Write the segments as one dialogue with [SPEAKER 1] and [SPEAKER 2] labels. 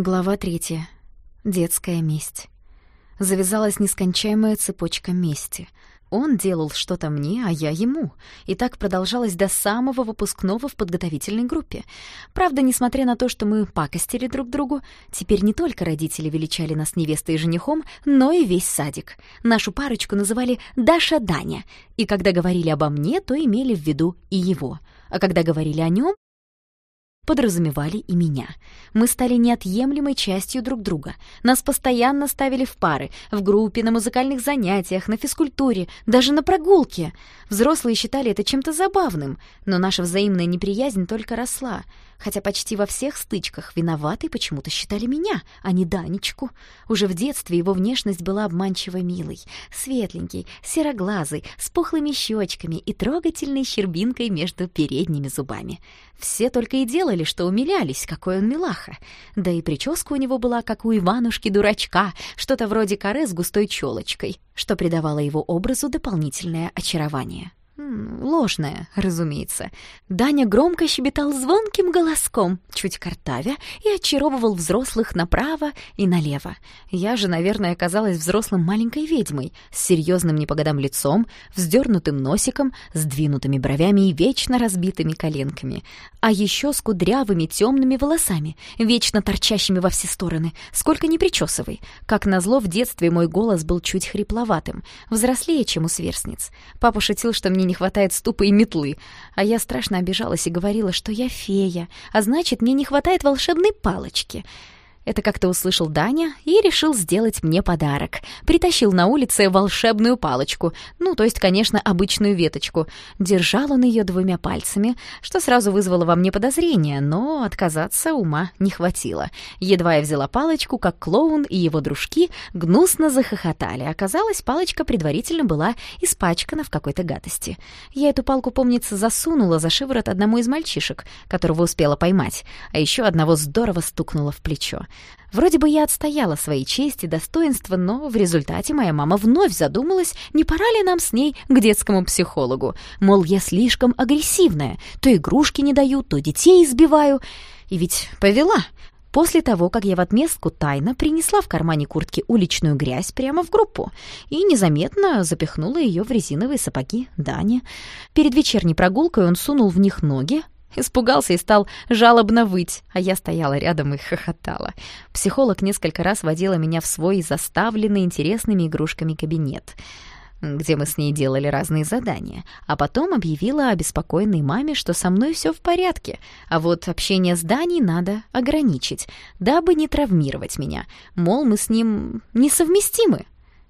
[SPEAKER 1] Глава третья. Детская месть. Завязалась нескончаемая цепочка мести. Он делал что-то мне, а я ему. И так продолжалось до самого выпускного в подготовительной группе. Правда, несмотря на то, что мы пакостили друг другу, теперь не только родители величали нас невестой и женихом, но и весь садик. Нашу парочку называли Даша-Даня. И когда говорили обо мне, то имели в виду и его. А когда говорили о нем, подразумевали и меня. Мы стали неотъемлемой частью друг друга. Нас постоянно ставили в пары, в группе, на музыкальных занятиях, на физкультуре, даже на прогулке. Взрослые считали это чем-то забавным, но наша взаимная неприязнь только росла — хотя почти во всех стычках виноватой почему-то считали меня, а не Данечку. Уже в детстве его внешность была обманчиво милой, светленький, сероглазый, с пухлыми щечками и трогательной щербинкой между передними зубами. Все только и делали, что умилялись, какой он милаха. Да и прическа у него была, как у Иванушки-дурачка, что-то вроде коры с густой челочкой, что придавало его образу дополнительное очарование. Ложное, разумеется. Даня громко щебетал звонким голоском, чуть картавя, и очаровывал взрослых направо и налево. Я же, наверное, оказалась взрослым маленькой ведьмой, с серьезным не по годам лицом, вздернутым носиком, сдвинутыми бровями и вечно разбитыми коленками. А еще с кудрявыми темными волосами, вечно торчащими во все стороны, сколько ни причесывай. Как назло, в детстве мой голос был чуть хрипловатым, взрослее, чем у сверстниц. Папа шутил, что мне не хватает ступы и метлы, а я страшно обижалась и говорила, что я фея, а значит, мне не хватает волшебной палочки — это как-то услышал Даня и решил сделать мне подарок. Притащил на улице волшебную палочку, ну, то есть, конечно, обычную веточку. Держал он ее двумя пальцами, что сразу вызвало во мне подозрение, но отказаться ума не хватило. Едва я взяла палочку, как клоун и его дружки гнусно захохотали. Оказалось, палочка предварительно была испачкана в какой-то гадости. Я эту палку, помнится, засунула за шиворот одному из мальчишек, которого успела поймать, а еще одного здорово стукнула в плечо. Вроде бы я отстояла свои чести и достоинства, но в результате моя мама вновь задумалась, не пора ли нам с ней к детскому психологу. Мол, я слишком агрессивная, то игрушки не даю, то детей избиваю. И ведь повела. После того, как я в отместку тайно принесла в кармане куртки уличную грязь прямо в группу и незаметно запихнула ее в резиновые сапоги Дани. Перед вечерней прогулкой он сунул в них ноги, Испугался и стал жалобно выть, а я стояла рядом и хохотала. Психолог несколько раз водила меня в свой заставленный интересными игрушками кабинет, где мы с ней делали разные задания, а потом объявила обеспокоенной маме, что со мной все в порядке, а вот общение с Даней надо ограничить, дабы не травмировать меня, мол, мы с ним несовместимы.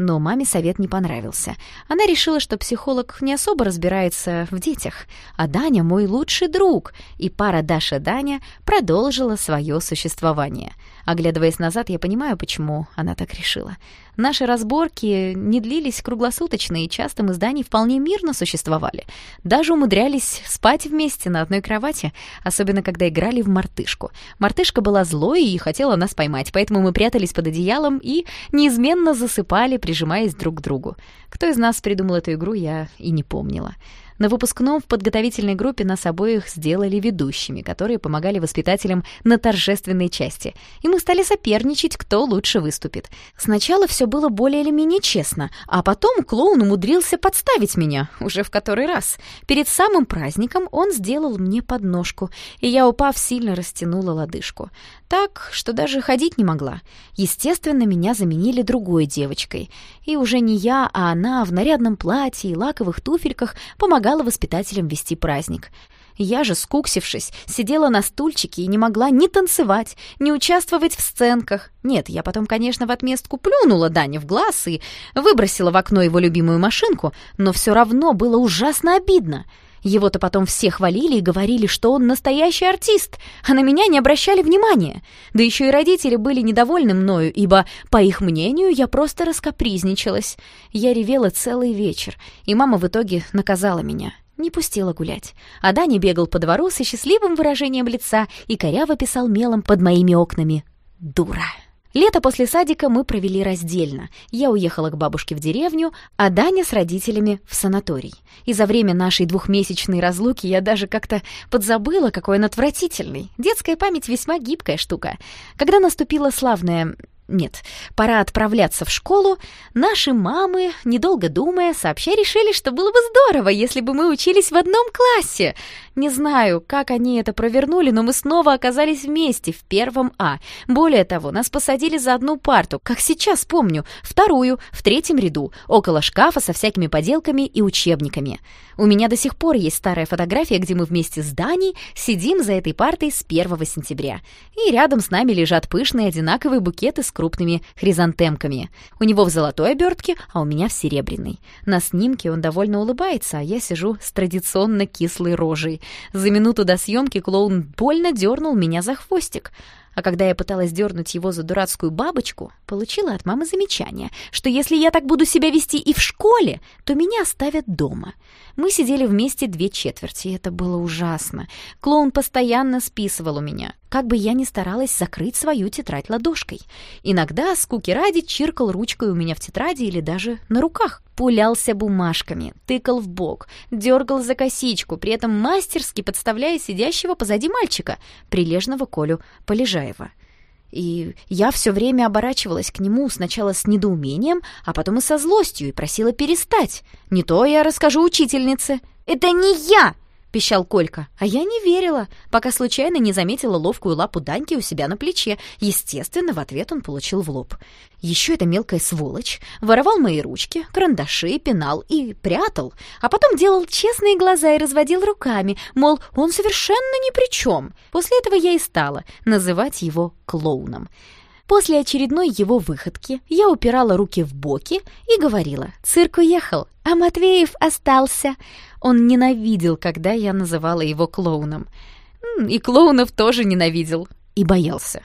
[SPEAKER 1] Но маме совет не понравился. Она решила, что психолог не особо разбирается в детях, а Даня мой лучший друг, и пара Даша-Даня продолжила свое существование. Оглядываясь назад, я понимаю, почему она так решила. Наши разборки не длились круглосуточно, и часто мы с Даней вполне мирно существовали. Даже умудрялись спать вместе на одной кровати, особенно когда играли в мартышку. Мартышка была злой и хотела нас поймать, поэтому мы прятались под одеялом и неизменно засыпали, прижимаясь друг к другу. Кто из нас придумал эту игру, я и не помнила. На выпускном в подготовительной группе нас обоих сделали ведущими, которые помогали воспитателям на торжественной части. И мы стали соперничать, кто лучше выступит. Сначала все было более или менее честно, а потом клоун умудрился подставить меня, уже в который раз. Перед самым праздником он сделал мне подножку, и я, упав, сильно растянула лодыжку. Так, что даже ходить не могла. Естественно, меня заменили другой девочкой. И уже не я, а она в нарядном платье и лаковых туфельках помогала помогала воспитателям вести праздник. Я же, скуксившись, сидела на стульчике и не могла ни танцевать, ни участвовать в сценках. Нет, я потом, конечно, в отместку плюнула Дане в глаз и выбросила в окно его любимую машинку, но все равно было ужасно обидно. Его-то потом все хвалили и говорили, что он настоящий артист, а на меня не обращали внимания. Да еще и родители были недовольны мною, ибо, по их мнению, я просто раскопризничалась. Я ревела целый вечер, и мама в итоге наказала меня. Не пустила гулять. А Даня бегал по двору со счастливым выражением лица и коряво писал мелом под моими окнами «Дура». Лето после садика мы провели раздельно. Я уехала к бабушке в деревню, а Даня с родителями в санаторий. И за время нашей двухмесячной разлуки я даже как-то подзабыла, какой он отвратительный. Детская память весьма гибкая штука. Когда наступила славная нет, пора отправляться в школу, наши мамы, недолго думая, сообща решили, что было бы здорово, если бы мы учились в одном классе. Не знаю, как они это провернули, но мы снова оказались вместе в первом А. Более того, нас посадили за одну парту, как сейчас помню, вторую, в третьем ряду, около шкафа со всякими поделками и учебниками. У меня до сих пор есть старая фотография, где мы вместе с Даней сидим за этой партой с 1 сентября. И рядом с нами лежат пышные одинаковые букеты с крупными хризантемками. У него в золотой обертке, а у меня в серебряной. На снимке он довольно улыбается, а я сижу с традиционно кислой рожей. За минуту до съемки клоун больно дернул меня за хвостик. А когда я пыталась дернуть его за дурацкую бабочку, получила от мамы замечание, что если я так буду себя вести и в школе, то меня оставят дома. Мы сидели вместе две четверти, и это было ужасно. Клоун постоянно списывал у меня, как бы я ни старалась закрыть свою тетрадь ладошкой. Иногда, скуки ради, чиркал ручкой у меня в тетради или даже на руках. Пулялся бумажками, тыкал в бок, дергал за косичку, при этом мастерски подставляя сидящего позади мальчика, прилежного Колю Полежаева. И я все время оборачивалась к нему сначала с недоумением, а потом и со злостью, и просила перестать. Не то я расскажу учительнице. «Это не я!» — пищал Колька. А я не верила, пока случайно не заметила ловкую лапу Даньки у себя на плече. Естественно, в ответ он получил в лоб. Еще эта мелкая сволочь воровал мои ручки, карандаши, пенал и прятал, а потом делал честные глаза и разводил руками, мол, он совершенно ни при чем. После этого я и стала называть его клоуном. После очередной его выходки я упирала руки в боки и говорила «Цирк уехал, а Матвеев остался». Он ненавидел, когда я называла его клоуном. И клоунов тоже ненавидел и боялся.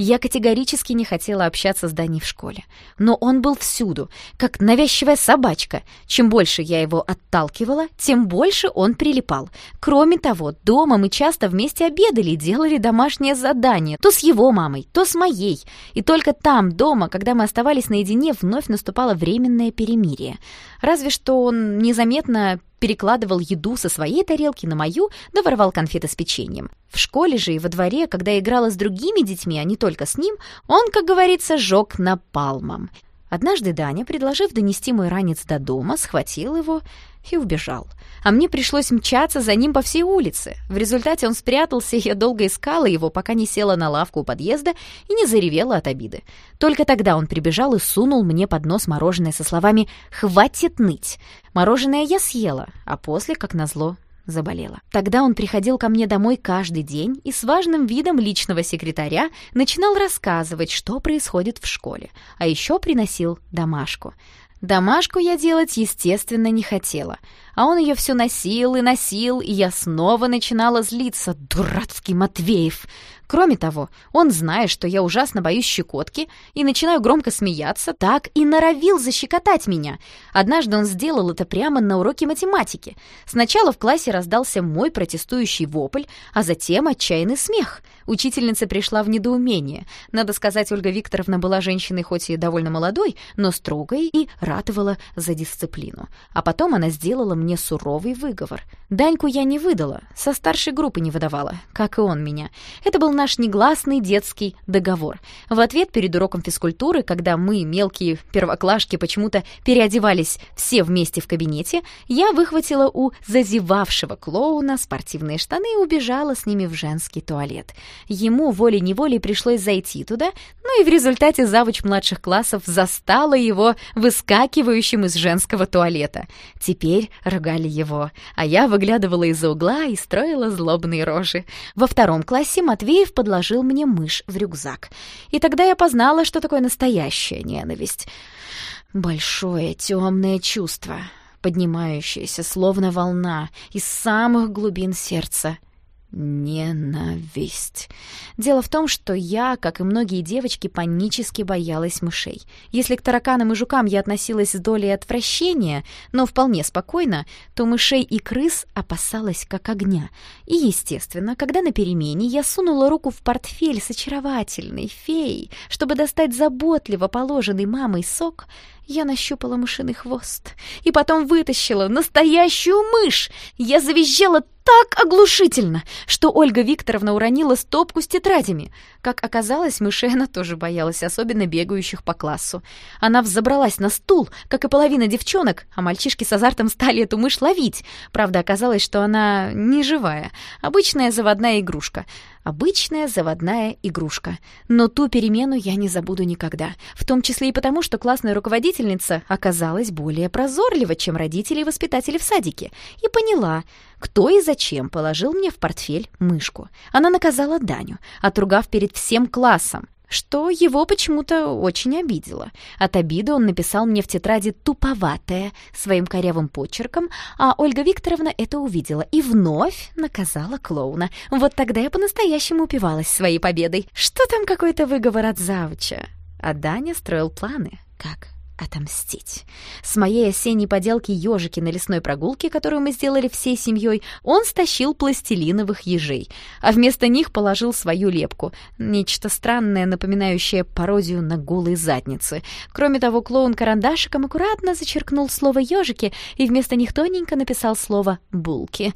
[SPEAKER 1] Я категорически не хотела общаться с Даней в школе. Но он был всюду, как навязчивая собачка. Чем больше я его отталкивала, тем больше он прилипал. Кроме того, дома мы часто вместе обедали и делали домашнее задание. То с его мамой, то с моей. И только там, дома, когда мы оставались наедине, вновь наступало временное перемирие. Разве что он незаметно перекладывал еду со своей тарелки на мою, да воровал конфеты с печеньем. В школе же и во дворе, когда играла с другими детьми, а не только с ним, он, как говорится, жег напалмом. Однажды Даня, предложив донести мой ранец до дома, схватил его и убежал. А мне пришлось мчаться за ним по всей улице. В результате он спрятался, и я долго искала его, пока не села на лавку у подъезда и не заревела от обиды. Только тогда он прибежал и сунул мне под нос мороженое со словами «Хватит ныть!». Мороженое я съела, а после, как назло, заболела. Тогда он приходил ко мне домой каждый день и с важным видом личного секретаря начинал рассказывать, что происходит в школе, а еще приносил домашку. Домашку я делать, естественно, не хотела, а он ее все носил и носил, и я снова начинала злиться. Дурацкий Матвеев! Кроме того, он, зная, что я ужасно боюсь щекотки, и начинаю громко смеяться, так и норовил защекотать меня. Однажды он сделал это прямо на уроке математики. Сначала в классе раздался мой протестующий вопль, а затем отчаянный смех. Учительница пришла в недоумение. Надо сказать, Ольга Викторовна была женщиной хоть и довольно молодой, но строгой и ратовала за дисциплину. А потом она сделала мне суровый выговор. Даньку я не выдала, со старшей группы не выдавала, как и он меня. Это был наш негласный детский договор. В ответ перед уроком физкультуры, когда мы, мелкие первоклашки, почему-то переодевались все вместе в кабинете, я выхватила у зазевавшего клоуна спортивные штаны и убежала с ними в женский туалет. Ему волей-неволей пришлось зайти туда, ну и в результате завуч младших классов застала его выскакивающим из женского туалета. Теперь ругали его, а я выглядывала из-за угла и строила злобные рожи. Во втором классе Матвеев подложил мне мышь в рюкзак. И тогда я познала, что такое настоящая ненависть. Большое темное чувство, поднимающееся, словно волна, из самых глубин сердца. Ненависть. Дело в том, что я, как и многие девочки, панически боялась мышей. Если к тараканам и жукам я относилась с долей отвращения, но вполне спокойно, то мышей и крыс опасалась как огня. И, естественно, когда на перемене я сунула руку в портфель с очаровательной феей, чтобы достать заботливо положенный мамой сок, я нащупала мышиный хвост и потом вытащила настоящую мышь. Я завизжала так оглушительно, что Ольга Викторовна уронила стопку с тетрадями. Как оказалось, мышей она тоже боялась, особенно бегающих по классу. Она взобралась на стул, как и половина девчонок, а мальчишки с азартом стали эту мышь ловить. Правда, оказалось, что она не живая, обычная заводная игрушка. Обычная заводная игрушка. Но ту перемену я не забуду никогда. В том числе и потому, что классная руководительница оказалась более прозорлива, чем родители и воспитатели в садике, и поняла, кто и зачем положил мне в портфель мышку. Она наказала Даню, отругав перед всем классом, что его почему-то очень обидело. От обиды он написал мне в тетради «туповатое» своим корявым почерком, а Ольга Викторовна это увидела и вновь наказала клоуна. Вот тогда я по-настоящему упивалась своей победой. Что там какой-то выговор от завуча? А Даня строил планы. Как? Отомстить. С моей осенней поделки ежики на лесной прогулке, которую мы сделали всей семьей, он стащил пластилиновых ежей, а вместо них положил свою лепку, нечто странное, напоминающее пародию на голые задницы. Кроме того, клоун карандашиком аккуратно зачеркнул слово ежики и вместо них тоненько написал слово булки.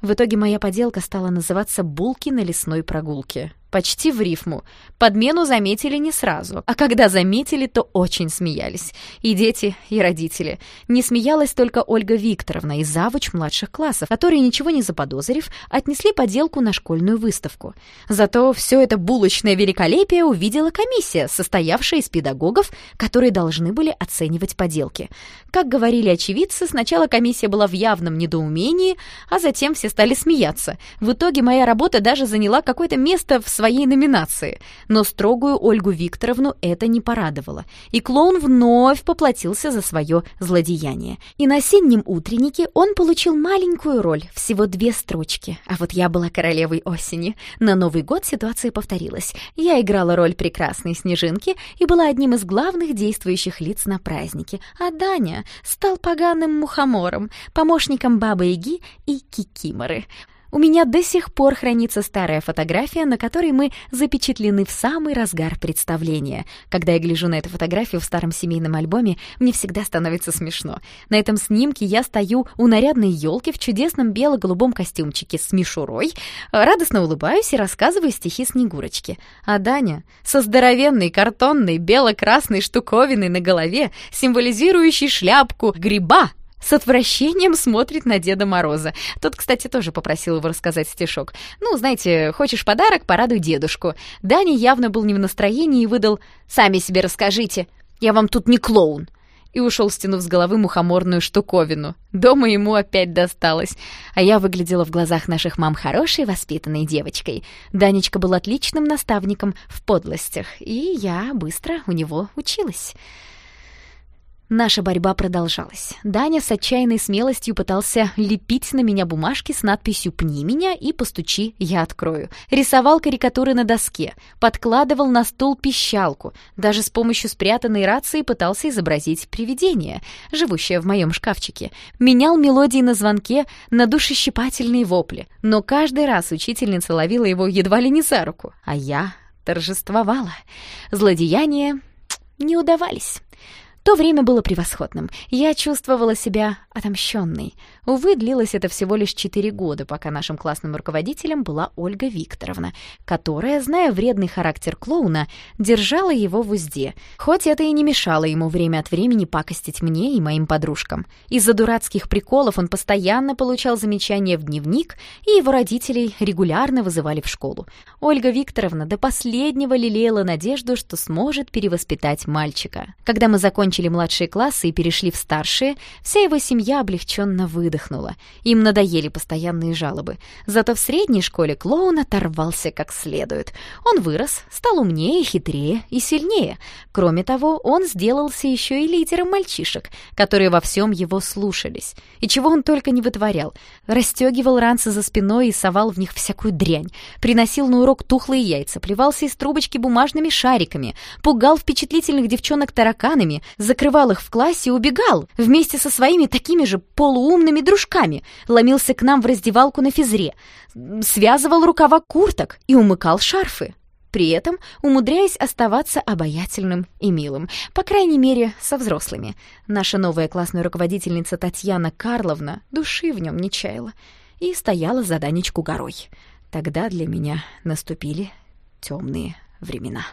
[SPEAKER 1] В итоге моя поделка стала называться «Булки на лесной прогулке» почти в рифму. Подмену заметили не сразу, а когда заметили, то очень смеялись. И дети, и родители. Не смеялась только Ольга Викторовна и завуч младших классов, которые, ничего не заподозрив, отнесли поделку на школьную выставку. Зато все это булочное великолепие увидела комиссия, состоявшая из педагогов, которые должны были оценивать поделки. Как говорили очевидцы, сначала комиссия была в явном недоумении, а затем все стали смеяться. В итоге моя работа даже заняла какое-то место в своей номинации, но строгую Ольгу Викторовну это не порадовало, и клоун вновь поплатился за свое злодеяние. И на осеннем утреннике он получил маленькую роль, всего две строчки, а вот я была королевой осени. На Новый год ситуация повторилась. Я играла роль прекрасной снежинки и была одним из главных действующих лиц на празднике, а Даня стал поганым мухомором, помощником Бабы-Яги и Кикиморы. У меня до сих пор хранится старая фотография, на которой мы запечатлены в самый разгар представления. Когда я гляжу на эту фотографию в старом семейном альбоме, мне всегда становится смешно. На этом снимке я стою у нарядной елки в чудесном бело-голубом костюмчике с мишурой, радостно улыбаюсь и рассказываю стихи Снегурочки. А Даня со здоровенной картонной бело-красной штуковиной на голове, символизирующей шляпку гриба, с отвращением смотрит на Деда Мороза. Тот, кстати, тоже попросил его рассказать стишок. «Ну, знаете, хочешь подарок, порадуй дедушку». Даня явно был не в настроении и выдал «Сами себе расскажите, я вам тут не клоун» и ушел, стянув с головы мухоморную штуковину. Дома ему опять досталось, а я выглядела в глазах наших мам хорошей, воспитанной девочкой. Данечка был отличным наставником в подлостях, и я быстро у него училась. Наша борьба продолжалась. Даня с отчаянной смелостью пытался лепить на меня бумажки с надписью «Пни меня» и «Постучи, я открою». Рисовал карикатуры на доске, подкладывал на стул пищалку, даже с помощью спрятанной рации пытался изобразить привидение, живущее в моем шкафчике. Менял мелодии на звонке на душещипательные вопли, но каждый раз учительница ловила его едва ли не за руку, а я торжествовала. Злодеяния не удавались. То время было превосходным. Я чувствовала себя отомщенной. Увы, длилось это всего лишь четыре года, пока нашим классным руководителем была Ольга Викторовна, которая, зная вредный характер клоуна, держала его в узде, хоть это и не мешало ему время от времени пакостить мне и моим подружкам. Из-за дурацких приколов он постоянно получал замечания в дневник, и его родителей регулярно вызывали в школу. Ольга Викторовна до последнего лелеяла надежду, что сможет перевоспитать мальчика. Когда мы закончили закончили младшие классы и перешли в старшие, вся его семья облегченно выдохнула. Им надоели постоянные жалобы. Зато в средней школе клоун оторвался как следует. Он вырос, стал умнее, хитрее и сильнее. Кроме того, он сделался еще и лидером мальчишек, которые во всем его слушались. И чего он только не вытворял. Растегивал ранцы за спиной и совал в них всякую дрянь. Приносил на урок тухлые яйца, плевался из трубочки бумажными шариками, пугал впечатлительных девчонок тараканами, закрывал их в классе и убегал вместе со своими такими же полуумными дружками, ломился к нам в раздевалку на физре, связывал рукава курток и умыкал шарфы при этом умудряясь оставаться обаятельным и милым, по крайней мере, со взрослыми. Наша новая классная руководительница Татьяна Карловна души в нем не чаяла и стояла за Данечку горой. Тогда для меня наступили темные времена.